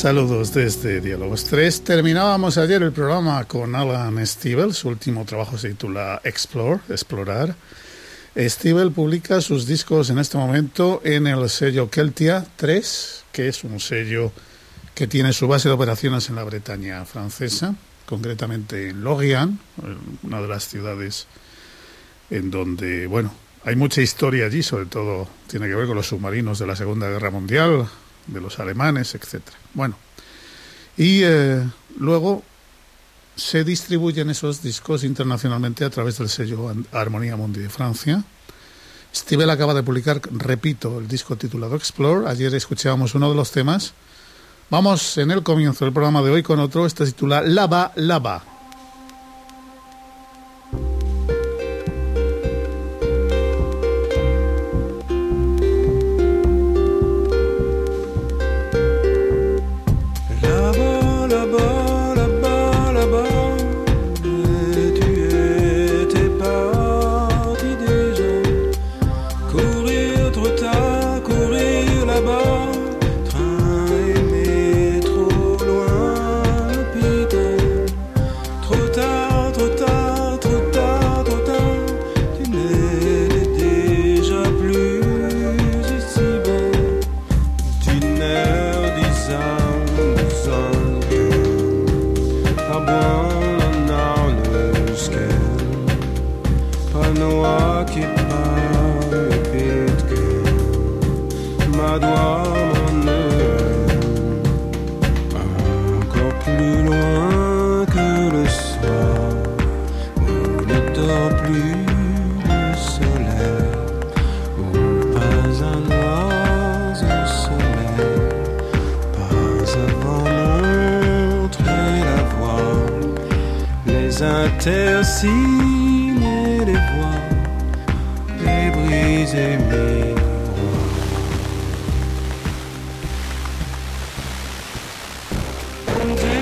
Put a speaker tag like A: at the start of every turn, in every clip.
A: Saludos desde Diálogos 3. Terminábamos ayer el programa con Alan Stivell. Su último trabajo se titula Explore, Explorar. Stivell publica sus discos en este momento en el sello Keltia 3, que es un sello que tiene su base de operaciones en la Bretaña francesa, concretamente en Lorient, una de las ciudades en donde, bueno, hay mucha historia allí, sobre todo tiene que ver con los submarinos de la Segunda Guerra Mundial, de los alemanes, etcétera. Bueno, y eh, luego se distribuyen esos discos internacionalmente a través del sello Armonía Mundi de Francia. Stivel acaba de publicar, repito, el disco titulado Explore. Ayer escuchábamos uno de los temas. Vamos en el comienzo del programa de hoy con otro. Este titula Lava Lava. signer les voies et briser mes miroirs.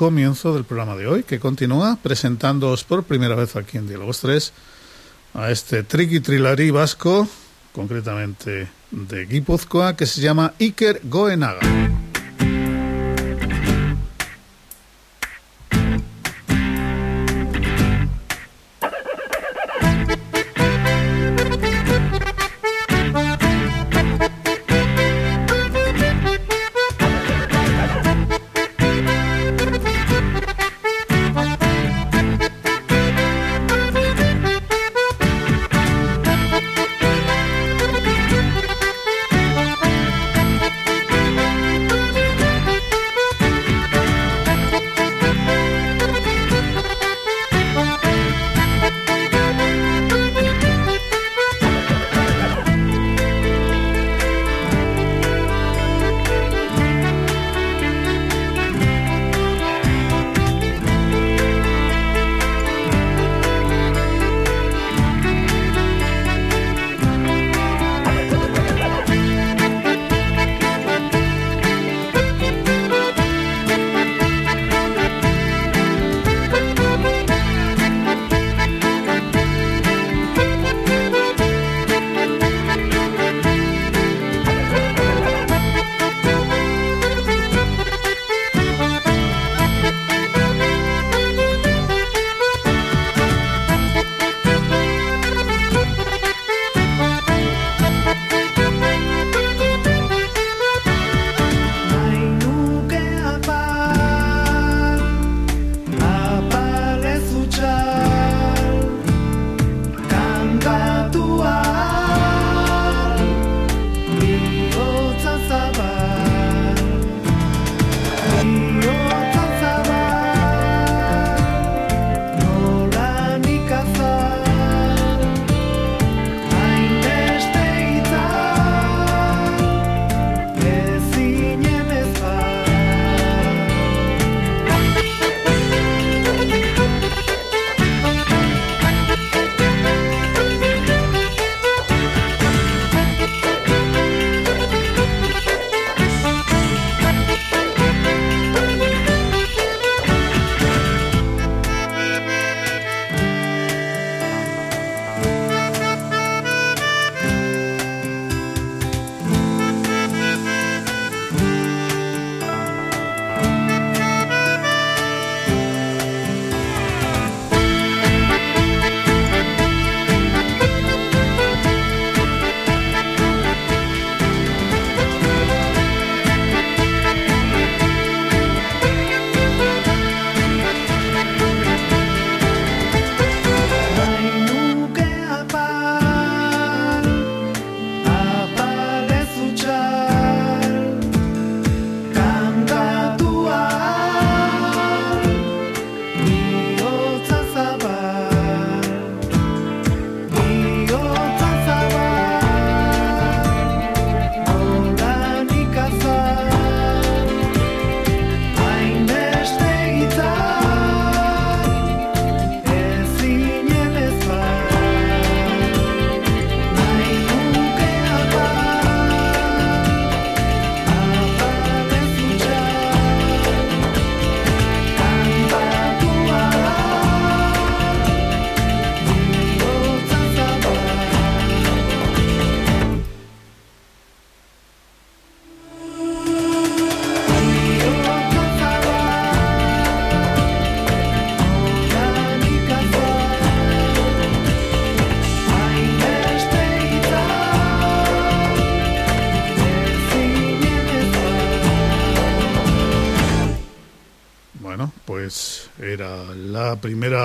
A: Comienzo del programa de hoy, que continúa presentándoos por primera vez aquí en Diálogos 3 a este triqui trilarí vasco, concretamente de Guipúzcoa, que se llama Iker Goenaga.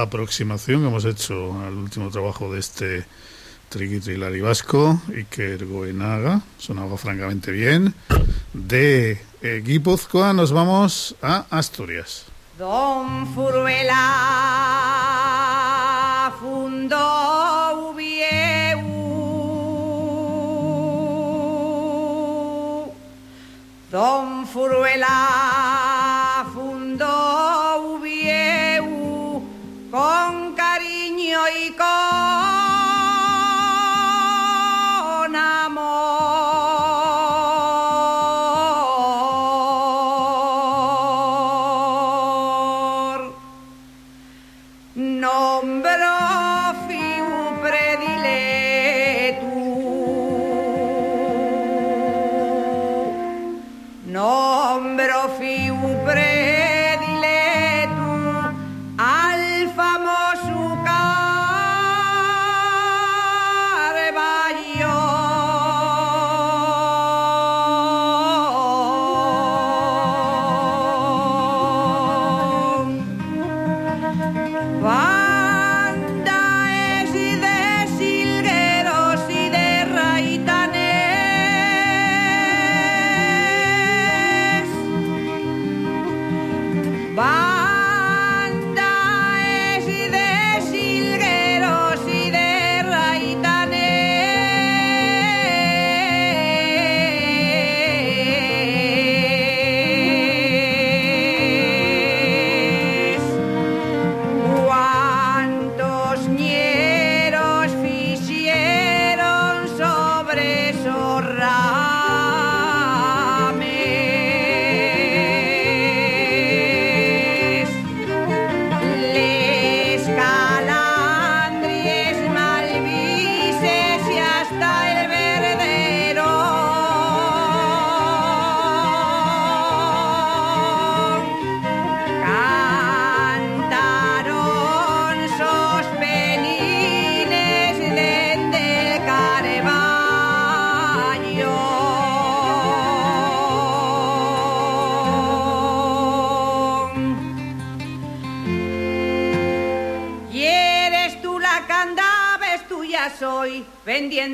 B: Aproximación que hemos hecho al último trabajo de este Triqui Trilari Vasco, Iker Goenaga, sonaba francamente bien. De Guipúzcoa nos vamos a Asturias.
C: Don Furuela fundó Ubieu. Don Furuela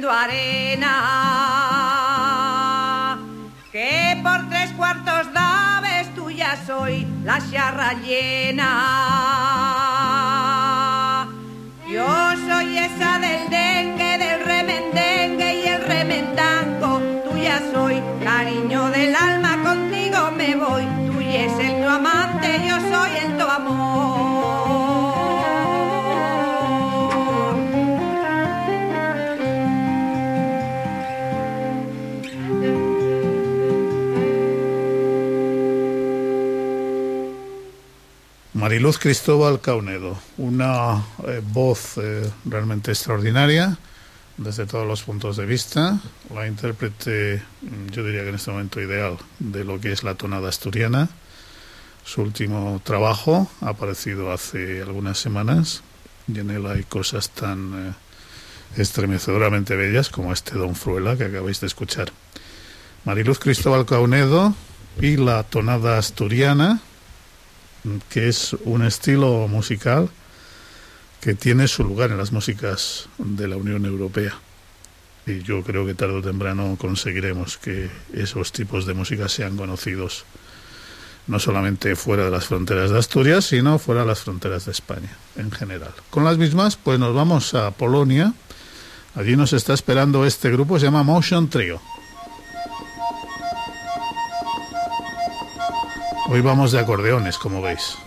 C: arena. Que por tres cuartos daves, tú ya soy la charra llena.
B: Mariluz Cristóbal Caunedo, una eh, voz eh, realmente extraordinaria desde todos los puntos de vista, la intérprete, mm, yo diría que en este momento ideal, de lo que es la tonada asturiana. Su último trabajo ha aparecido hace algunas semanas y en él hay cosas tan eh, estremecedoramente bellas como este Don Fruela que acabáis de escuchar. Mariluz Cristóbal Caunedo y la tonada asturiana, que es un estilo musical que tiene su lugar en las músicas de la Unión Europea. Y yo creo que tarde o temprano conseguiremos que esos tipos de música sean conocidos no solamente fuera de las fronteras de Asturias, sino fuera de las fronteras de España en general. Con las mismas, pues nos vamos a Polonia. Allí nos está esperando este grupo, se llama Motion Trio. Hoy vamos de acordeones, como veis.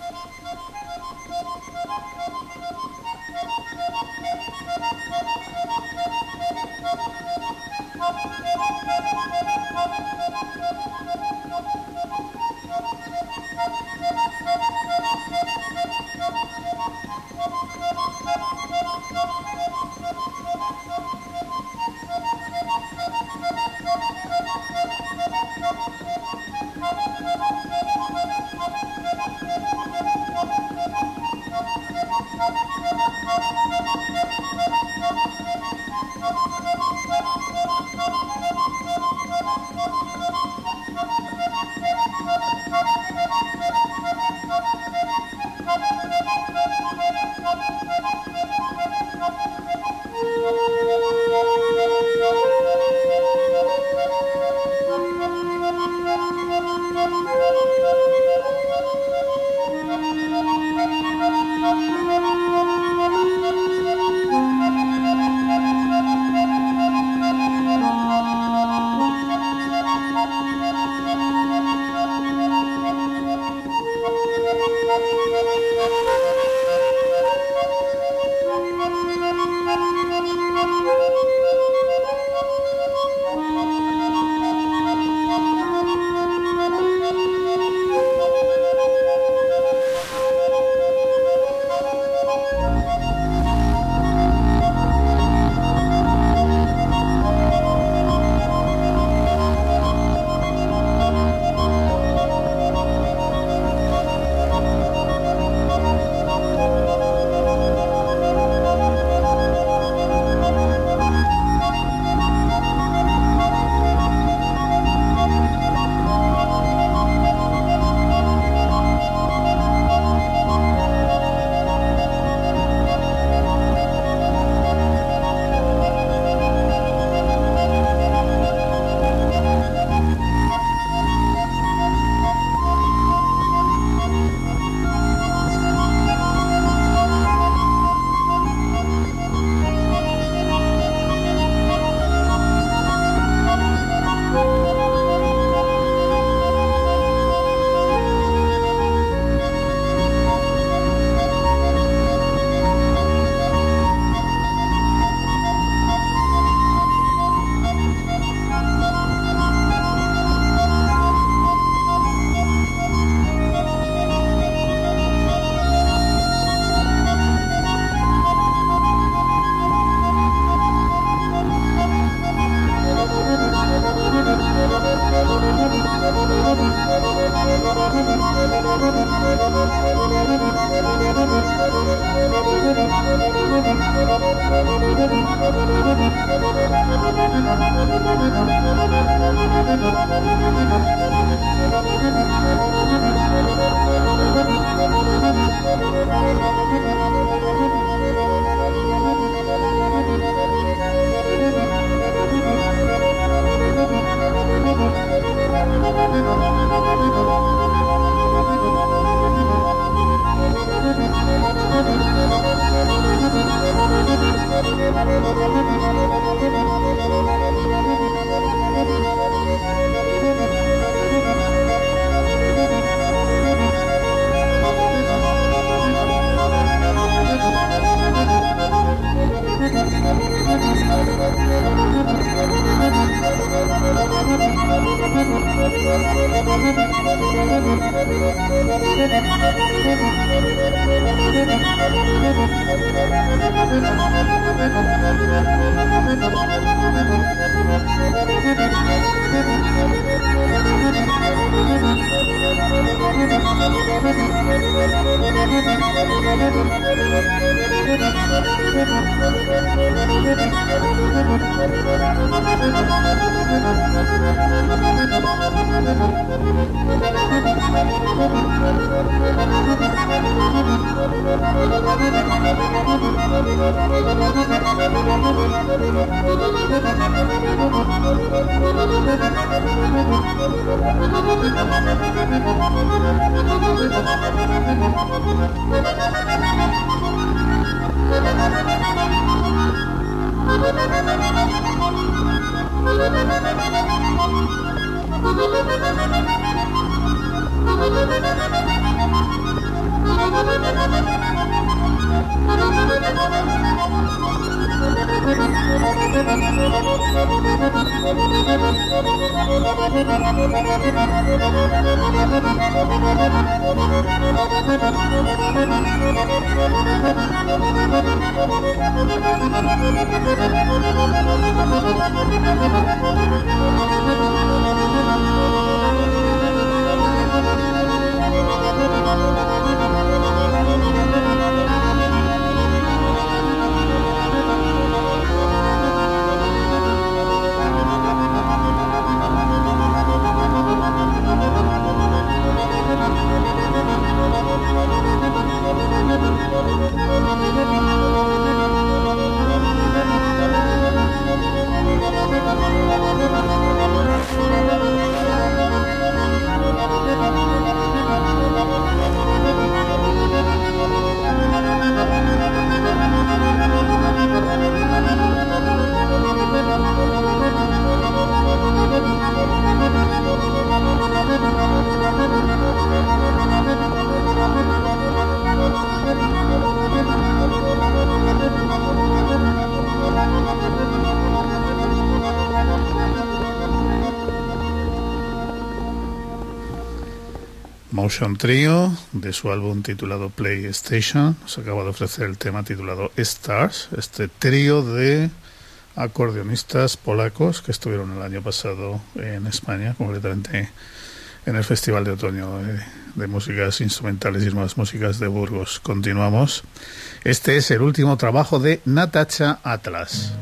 B: Música Motion Trio, de su álbum titulado PlayStation, nos acaba de ofrecer el tema titulado Stars, este trío de acordeonistas polacos que estuvieron el año pasado en España, concretamente en el Festival de Otoño de, de Músicas Instrumentales y Nuevas Músicas de Burgos. Continuamos. Este es el último trabajo de Natacha Atlas.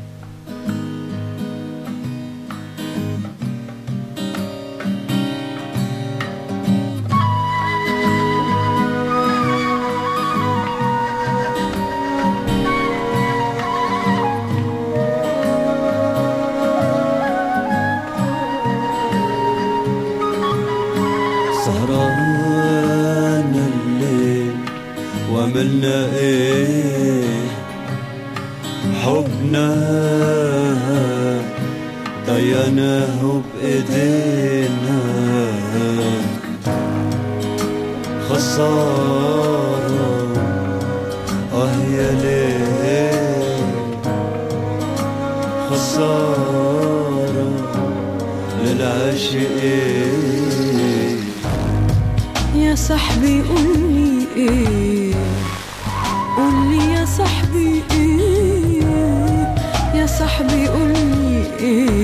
A: وعملنا إيه؟ حبنا. ضيعناه بايدينا خسارة. آه يا ليل. خسارة. للعاشقين
D: يا صاحبي قولي إيه؟ you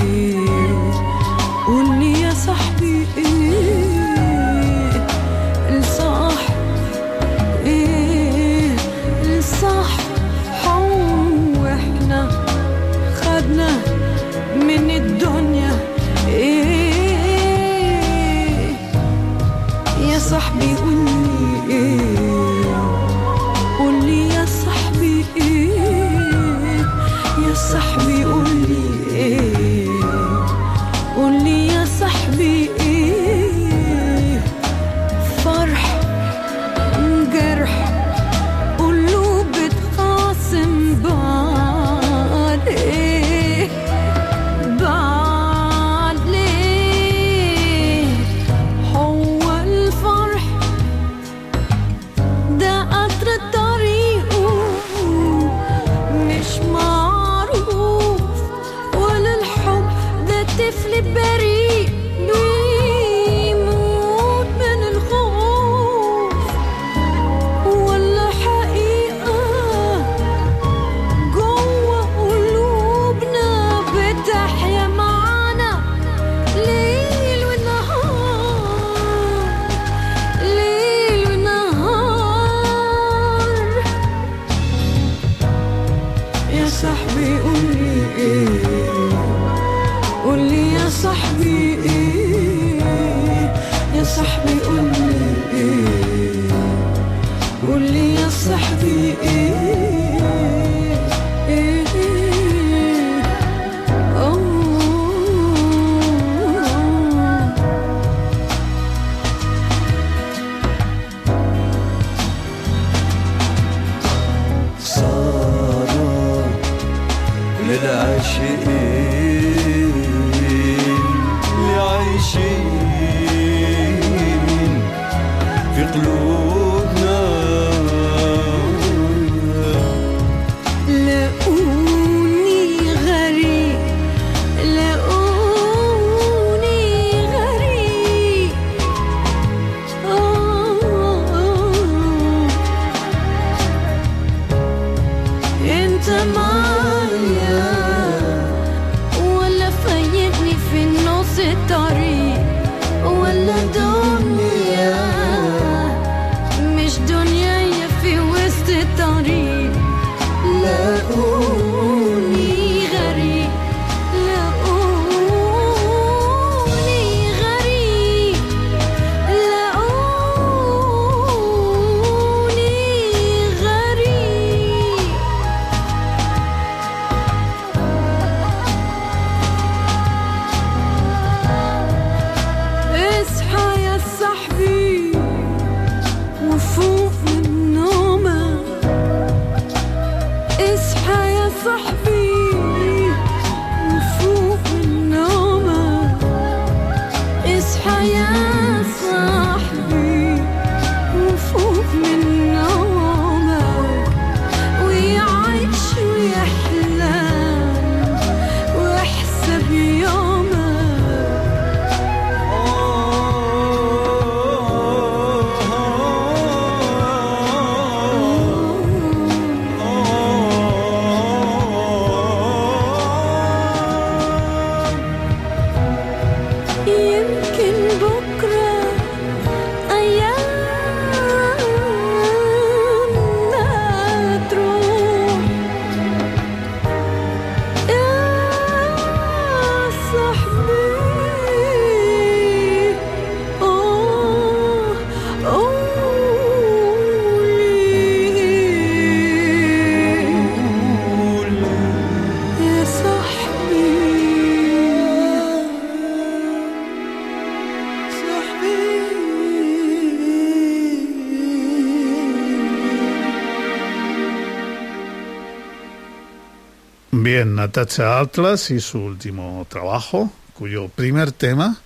B: Bien, Natacha Atlas y su último trabajo, cuyo primer tema,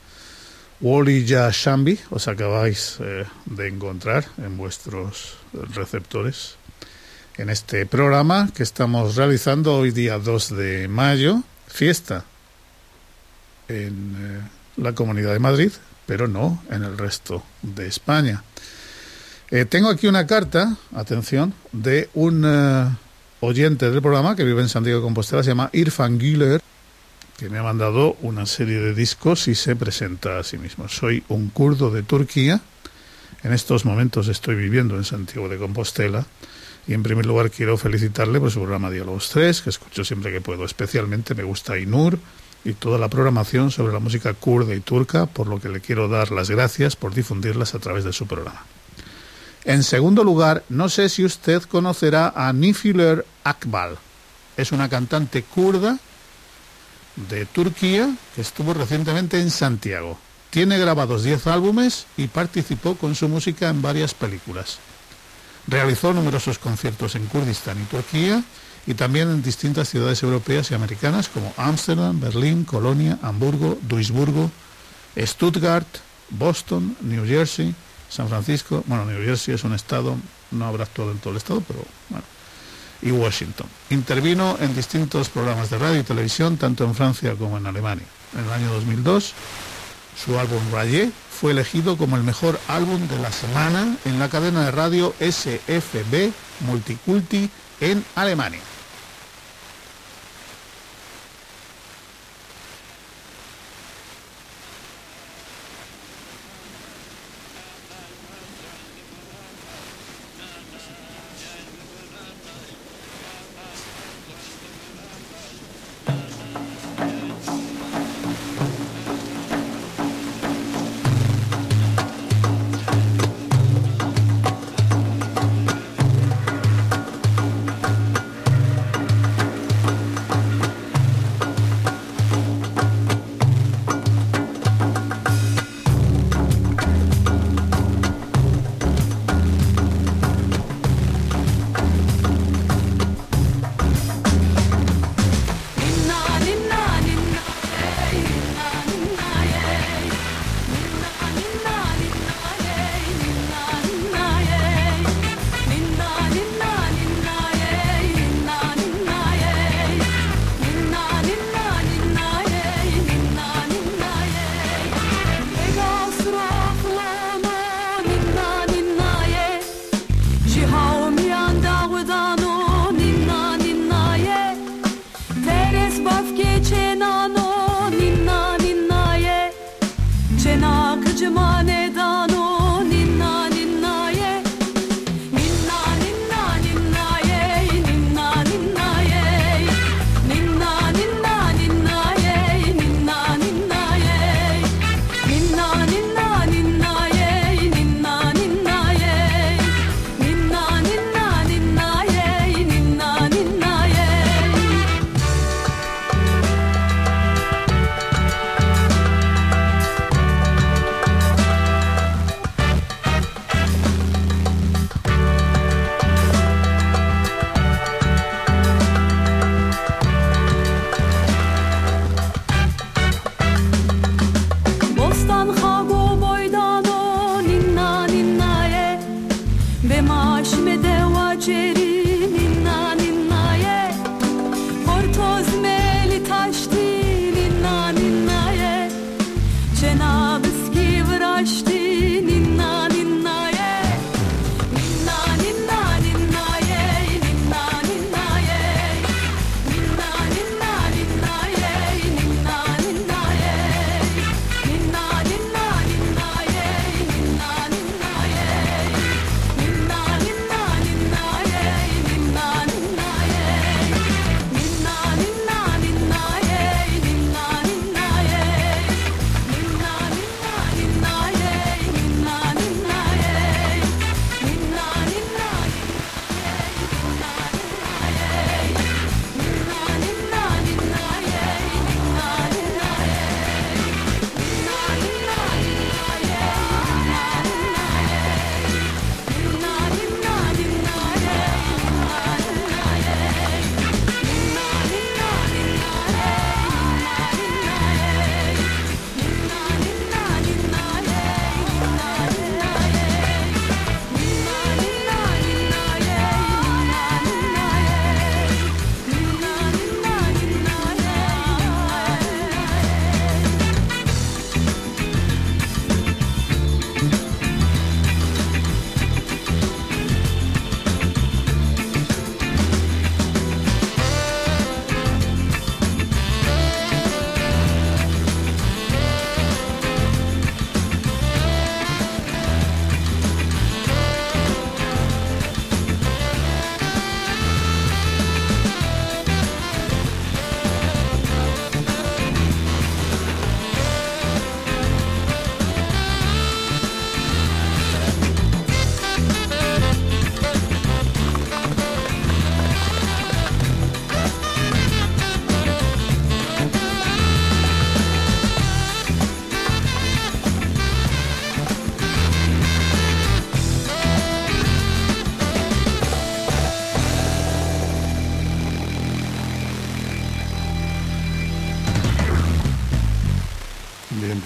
B: Wally Ya Shambi, os acabáis eh, de encontrar en vuestros receptores en este programa que estamos realizando hoy día 2 de mayo, fiesta en eh, la Comunidad de Madrid, pero no en el resto de España. Eh, tengo aquí una carta, atención, de un oyente del programa que vive en Santiago de Compostela, se llama Irfan Güler, que me ha mandado una serie de discos y se presenta a sí mismo. Soy un kurdo de Turquía. En estos momentos estoy viviendo en Santiago de Compostela. Y en primer lugar quiero felicitarle por su programa Diálogos 3, que escucho siempre que puedo. Especialmente me gusta Inur y toda la programación sobre la música kurda y turca, por lo que le quiero dar las gracias por difundirlas a través de su programa. En segundo lugar, no sé si usted conocerá a Nifiler Akbal. Es una cantante kurda de Turquía que estuvo recientemente en Santiago. Tiene grabados 10 álbumes y participó con su música en varias películas. Realizó numerosos conciertos en Kurdistán y Turquía y también en distintas ciudades europeas y americanas como Ámsterdam, Berlín, Colonia, Hamburgo, Duisburgo, Stuttgart, Boston, New Jersey, San Francisco, bueno, New Jersey es un estado, no habrá actuado en todo el estado, pero bueno, y Washington. Intervino en distintos programas de radio y televisión, tanto en Francia como en Alemania. En el año 2002, su álbum Rayé fue elegido como el mejor álbum de la semana en la cadena de radio SFB Multiculti en Alemania.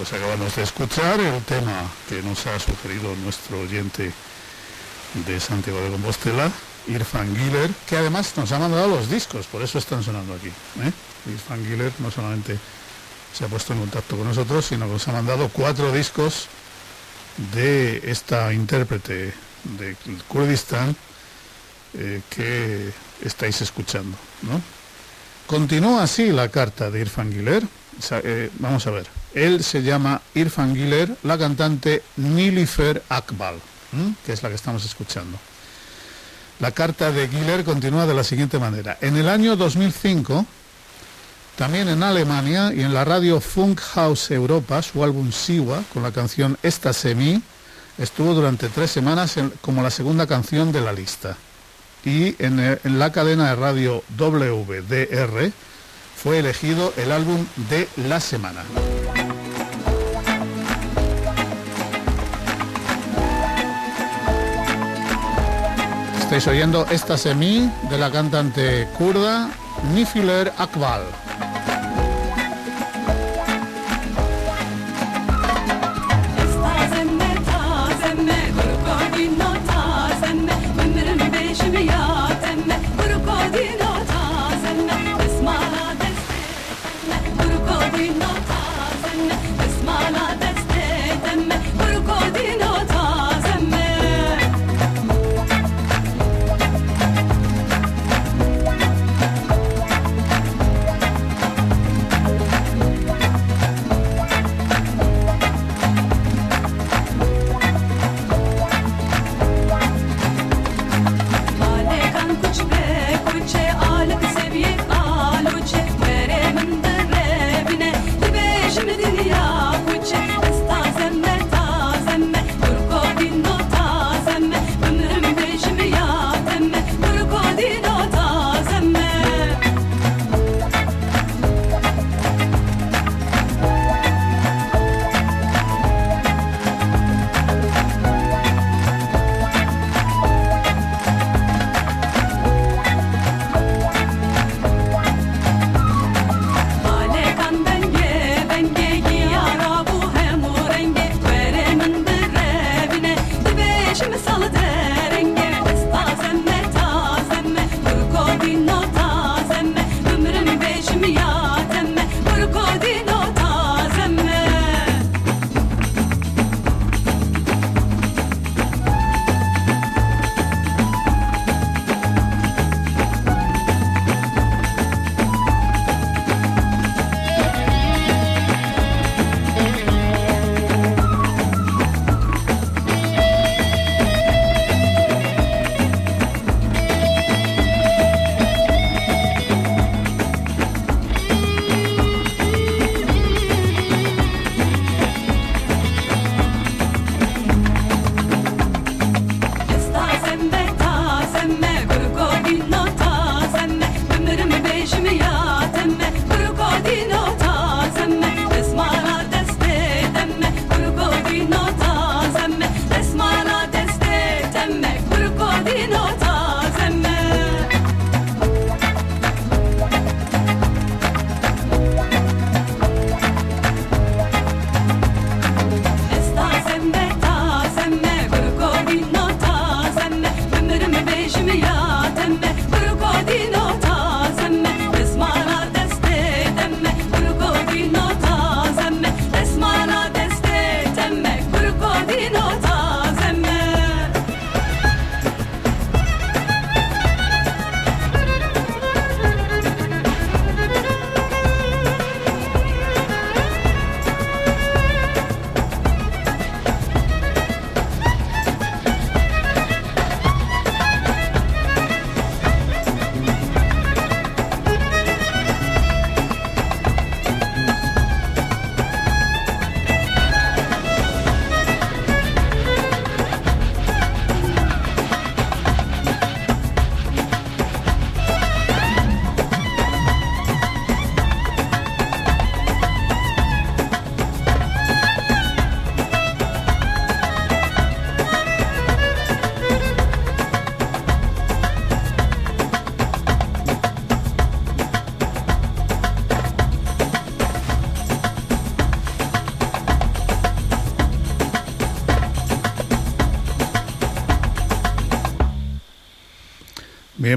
B: Pues acabamos de escuchar el tema que nos ha sugerido nuestro oyente de Santiago de Compostela, Irfan Giller, que además nos ha mandado los discos, por eso están sonando aquí. ¿eh? Irfan Giller no solamente se ha puesto en contacto con nosotros, sino que nos ha mandado cuatro discos de esta intérprete de Kurdistán eh, que estáis escuchando. ¿no? Continúa así la carta de Irfan Giller. Sa- eh, vamos a ver. Él se llama Irfan Giller, la cantante Nilifer Akbal, que es la que estamos escuchando. La carta de Giller continúa de la siguiente manera. En el año 2005, también en Alemania y en la radio Funkhaus Europa, su álbum Siwa, con la canción Esta Semi, estuvo durante tres semanas como la segunda canción de la lista y en, eh, en la cadena de radio WDR fue elegido el álbum de la semana. Estáis oyendo esta semi de la cantante kurda Nifiler Akbal.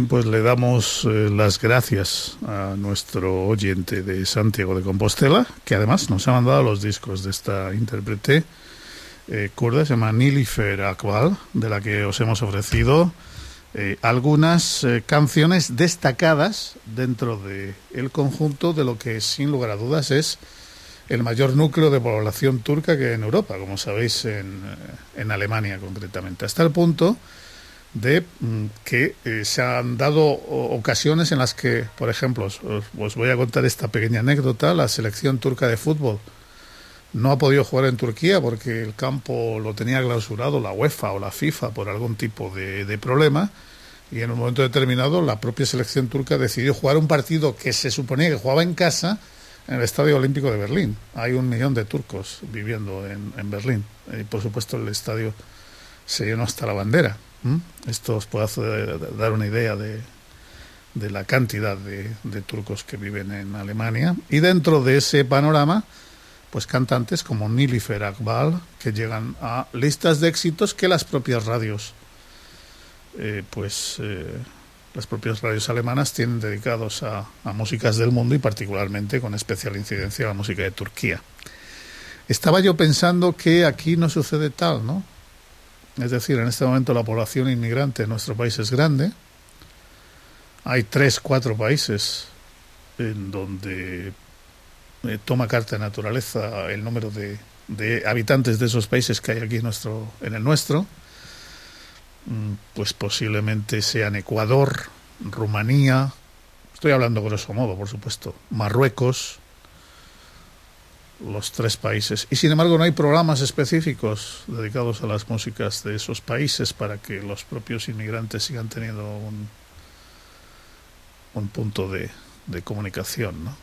B: Pues le damos eh, las gracias a nuestro oyente de Santiago de Compostela, que además nos ha mandado los discos de esta intérprete eh, kurda, se llama Nilifer Akbal, de la que os hemos ofrecido eh, algunas eh, canciones destacadas dentro del el conjunto de lo que sin lugar a dudas es el mayor núcleo de población turca que hay en Europa, como sabéis, en, en Alemania concretamente, hasta el punto de mm, que eh, se han dado ocasiones en las que, por ejemplo, os, voy a contar esta pequeña anécdota, la selección turca de fútbol no ha podido jugar en Turquía porque el campo lo tenía clausurado la UEFA o la FIFA por algún tipo de, problema y en un momento determinado la propia selección turca decidió jugar un partido que se suponía que jugaba en casa en el Estadio Olímpico de Berlín. Hay un millón de turcos viviendo en, en Berlín y por supuesto el estadio se llenó hasta la bandera. ¿M? Esto os puede hacer- dar una idea de, la cantidad de, de turcos que viven en Alemania y dentro de ese panorama pues cantantes como Nilüfer Akbal que llegan a listas de éxitos que las propias radios eh, pues eh, las propias radios alemanas tienen dedicados a, a músicas del mundo y particularmente con especial incidencia a la música de Turquía. Estaba yo pensando que aquí no sucede tal, ¿no? Es decir, en este momento la población inmigrante en nuestro país es grande. Hay tres, cuatro países en donde eh, toma carta de naturaleza el número de, habitantes de esos países que hay aquí en, nuestro, en el nuestro. Mm, Pues posiblemente sean Ecuador, Rumanía, estoy hablando grosso modo, por supuesto, Marruecos, los tres países. Y sin embargo no hay programas específicos dedicados a las músicas de esos países para que los propios inmigrantes sigan teniendo un, un punto de, de comunicación, ¿no?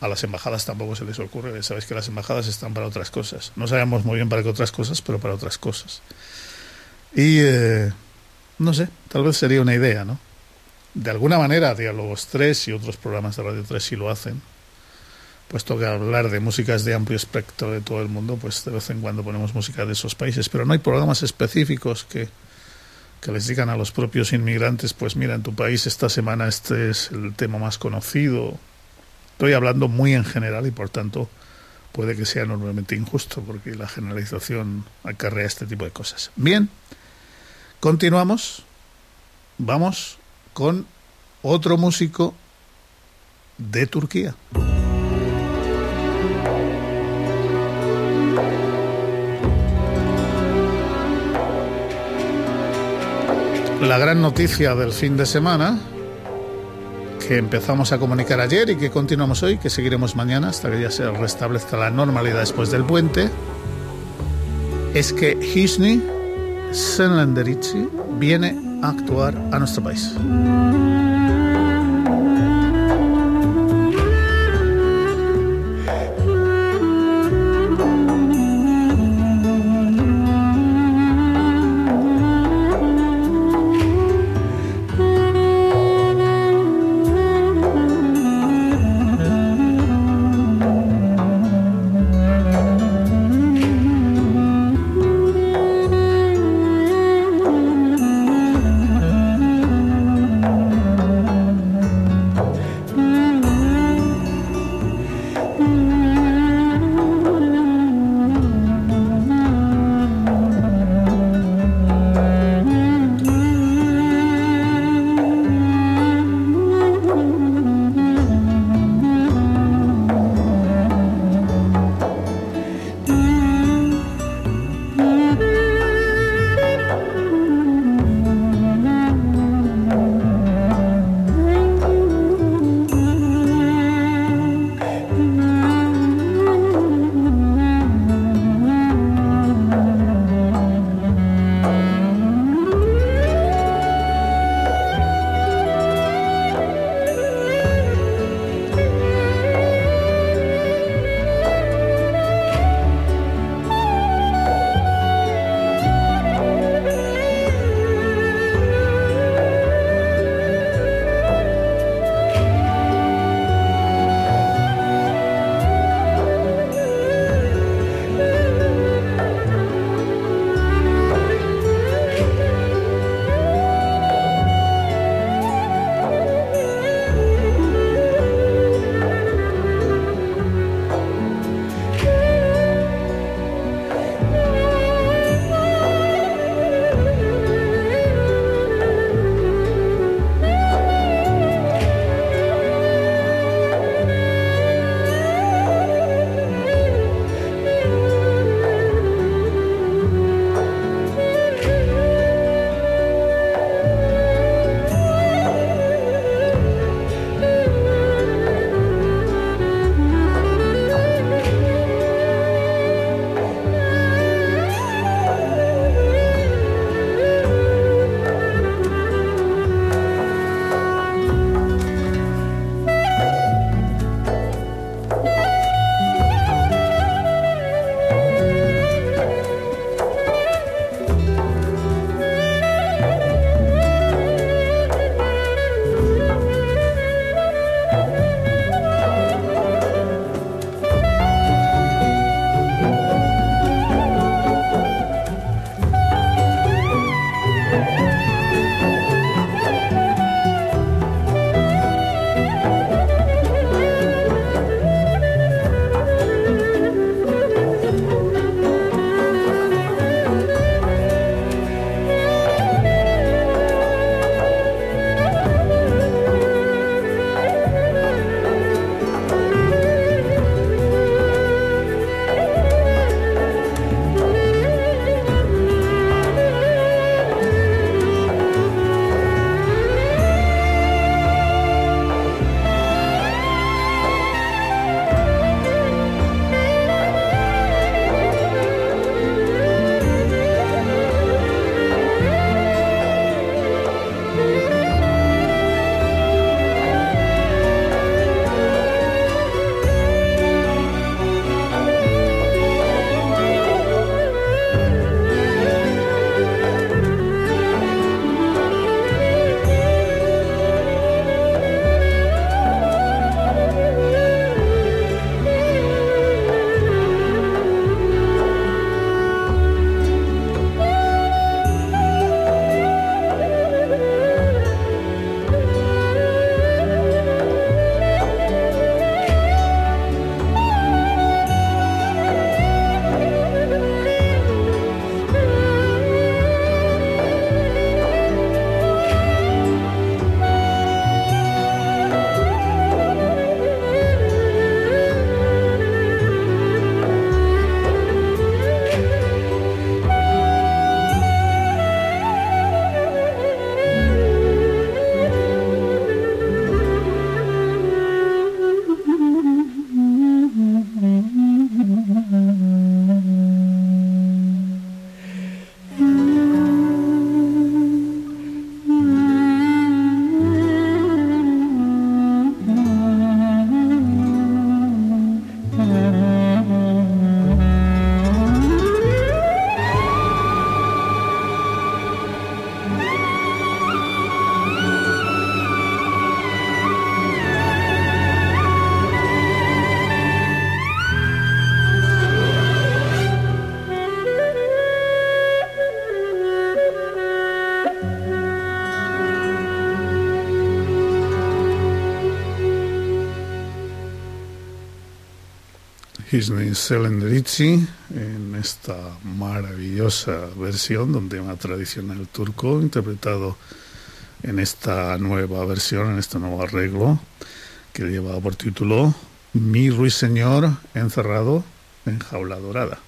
B: A las embajadas tampoco se les ocurre, sabéis que las embajadas están para otras cosas. No sabemos muy bien para qué otras cosas, pero para otras cosas. Y eh, no sé, tal vez sería una idea, ¿no? De alguna manera, Diálogos 3 y otros programas de Radio 3 sí lo hacen, puesto que hablar de músicas de amplio espectro de todo el mundo, pues de vez en cuando ponemos música de esos países, pero no hay programas específicos que, que les digan a los propios inmigrantes, pues mira, en tu país esta semana este es el tema más conocido. Estoy hablando muy en general y por tanto puede que sea enormemente injusto porque la generalización acarrea este tipo de cosas. Bien, continuamos. Vamos con otro músico de Turquía. La gran noticia del fin de semana que empezamos a comunicar ayer y que continuamos hoy, que seguiremos mañana hasta que ya se restablezca la normalidad después del puente, es que Hisni Senlenderici viene a actuar a nuestro país. Kisni Selendrici en esta maravillosa versión de un tema tradicional turco interpretado en esta nueva versión, en este nuevo arreglo que lleva por título Mi ruiseñor encerrado en jaula dorada.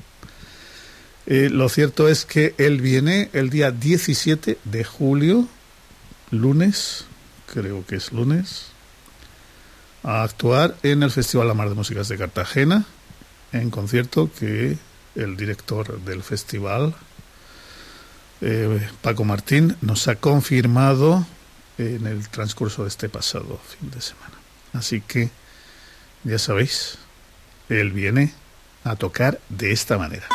B: Eh, lo cierto es que él viene el día 17 de julio, lunes, creo que es lunes, a actuar en el Festival La Mar de Músicas de Cartagena, en concierto que el director del festival, eh, Paco Martín, nos ha confirmado en el transcurso de este pasado fin de semana. Así que, ya sabéis, él viene a tocar de esta manera.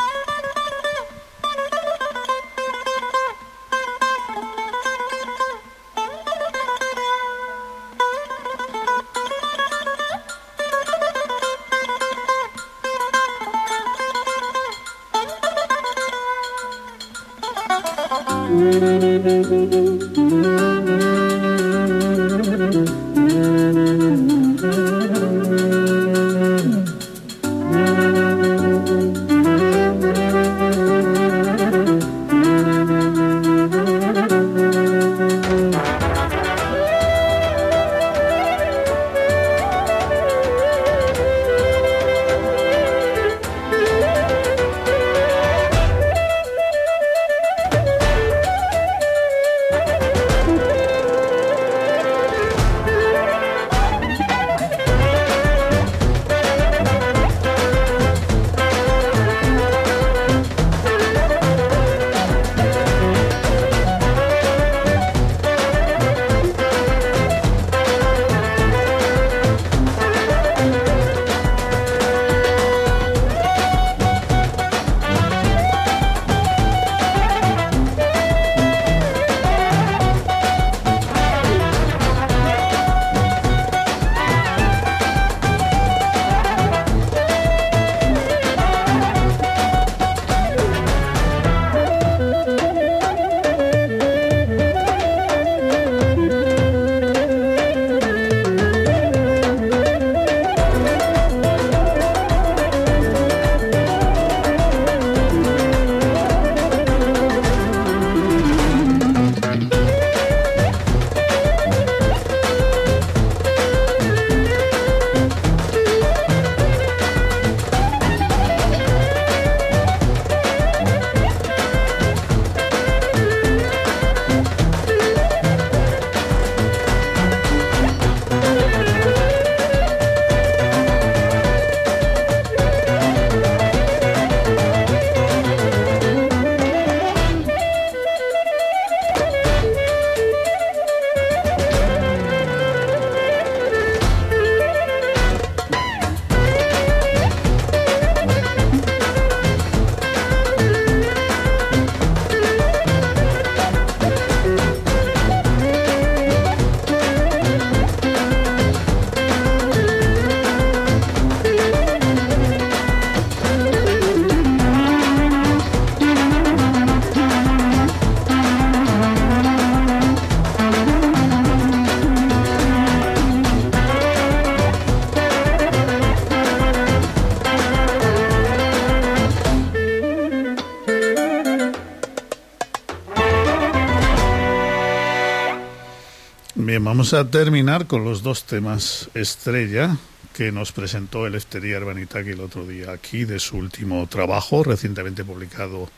B: Vamos a terminar con los dos temas estrella que nos presentó el Eftería Urbanitaki el otro día aquí de su último trabajo recientemente publicado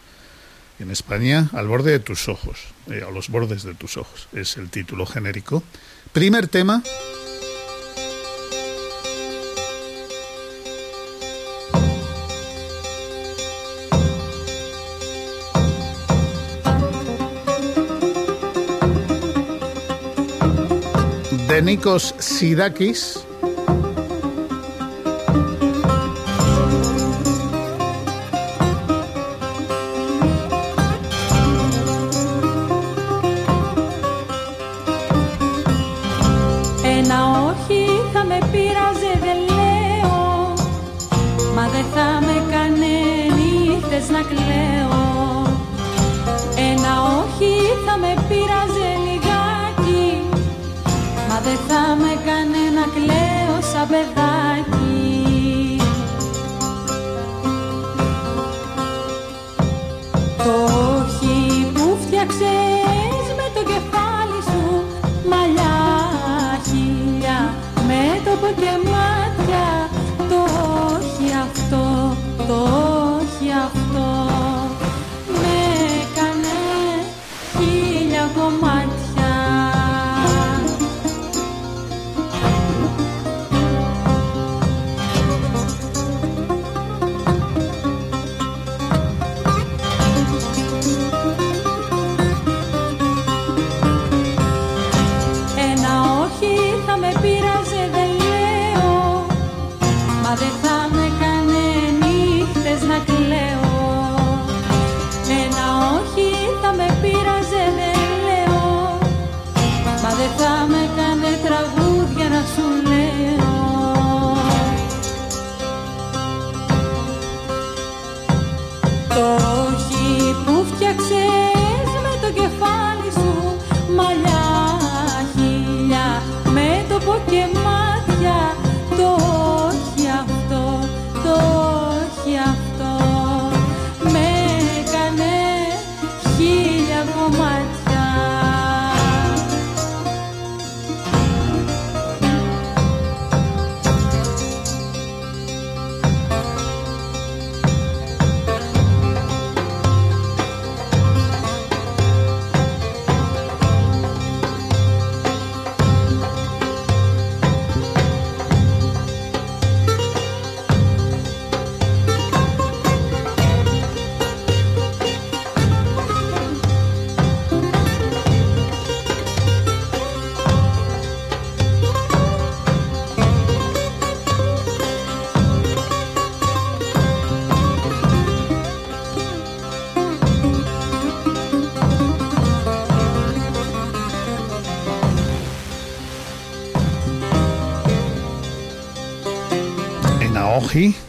B: en España, Al borde de tus ojos, eh, a los bordes de tus ojos, es el título genérico. Primer tema. De Nikos Sidakis.
D: Ένα όχι θα με πείραζε δεν λέω Μα δεν θα με κάνε νύχτες να κλαίω Ένα όχι θα με πείραζε λιγάκι Μα δεν θα με κάνε να κλαίω σαν παιδάκι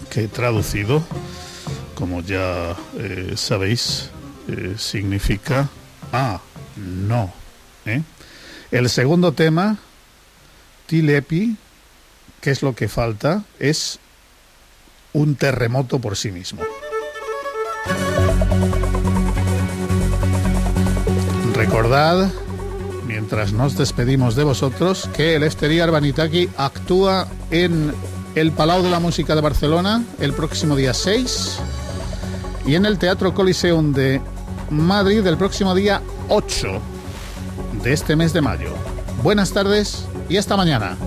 B: que traducido, como ya eh, sabéis, eh, significa ah, no. ¿eh? El segundo tema, Tilepi, que es lo que falta, es un terremoto por sí mismo. Recordad, mientras nos despedimos de vosotros, que el Exterior Vanitaki actúa en el Palau de la Música de Barcelona el próximo día 6 y en el Teatro Coliseum de Madrid el próximo día 8 de este mes de mayo. Buenas tardes y hasta mañana.